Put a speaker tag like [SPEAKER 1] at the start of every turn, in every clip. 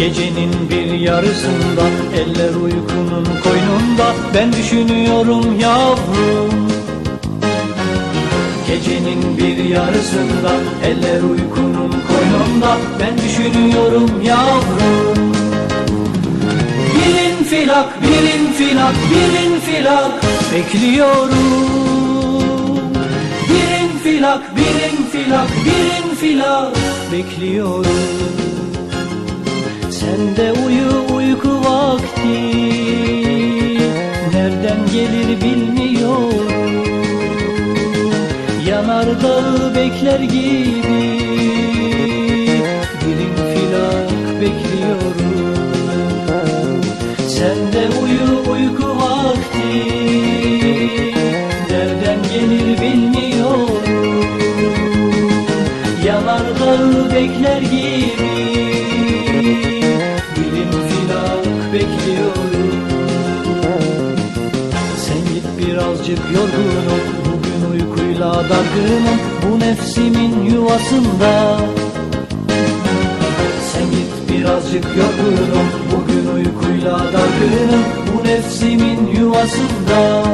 [SPEAKER 1] Gecenin bir yarısında eller uykunun koynunda. Ben düşünüyorum yavrum. Gecenin bir yarısında eller uykunun koynunda. Ben düşünüyorum yavrum. Bir infilak, bir infilak, bir infilak Bekliyorum. Bir infilak, bir infilak, bir infilak Bekliyorum Sen de uyu uyku vakti. Nereden gelir bilmiyorum. Yanardağı bekler gibi. Bir infilak bekliyorum. Sen de uyu uyku vakti. Nereden gelir bilmiyorum. Yanardağı bekler gibi yorgunum Bugün uykuyla dargınım Bu nefsimin yuvasında. Sen git birazcık yorgunum Bugün uykuyla dargınım Bu nefsimin yuvasında.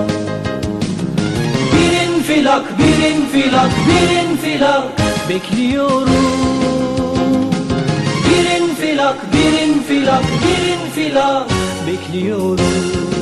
[SPEAKER 1] Bir infilak, bir infilak, bir infilak Bekliyorum. Bir infilak, bir infilak, bir infilak Bekliyorum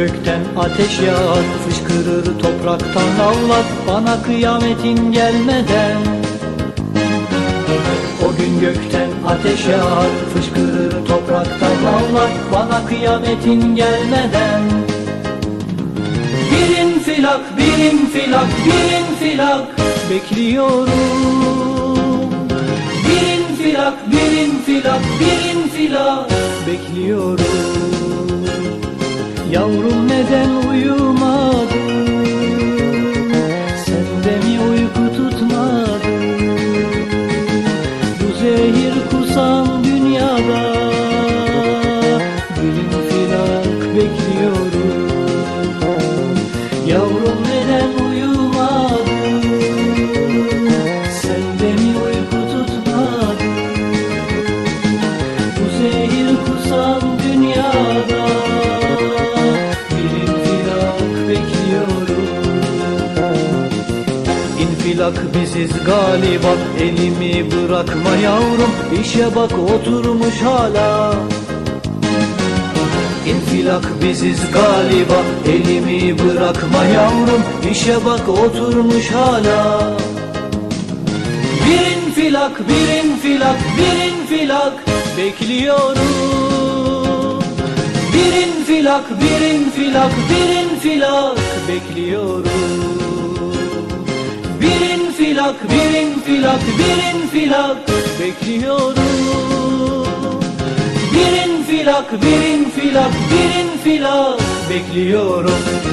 [SPEAKER 1] gökten ateş yağar Fışkırır topraktan lavlar Bana kıyametin gelmeden. O gün gökten ateş yağar Fışkırır topraktan lavlar Bana kıyametin gelmeden. Bir infilak, bir infilak, bir infilak Bekliyorum. Bir infilak, bir infilak, bir infilak Bekliyorum you. Biziz galiba Elimi bırakma yavrum İşe bak oturmuş hala. İnfilak biziz galiba Elimi bırakma yavrum İşe bak oturmuş hala. Bir infilak, bir infilak, bir infilak Bekliyorum. Bir infilak, bir infilak, bir infilak Bekliyorum infilak, bir infilak, bir infilak Bekliyorum. Bir infilak, bir infilak, bir infilak Bekliyorum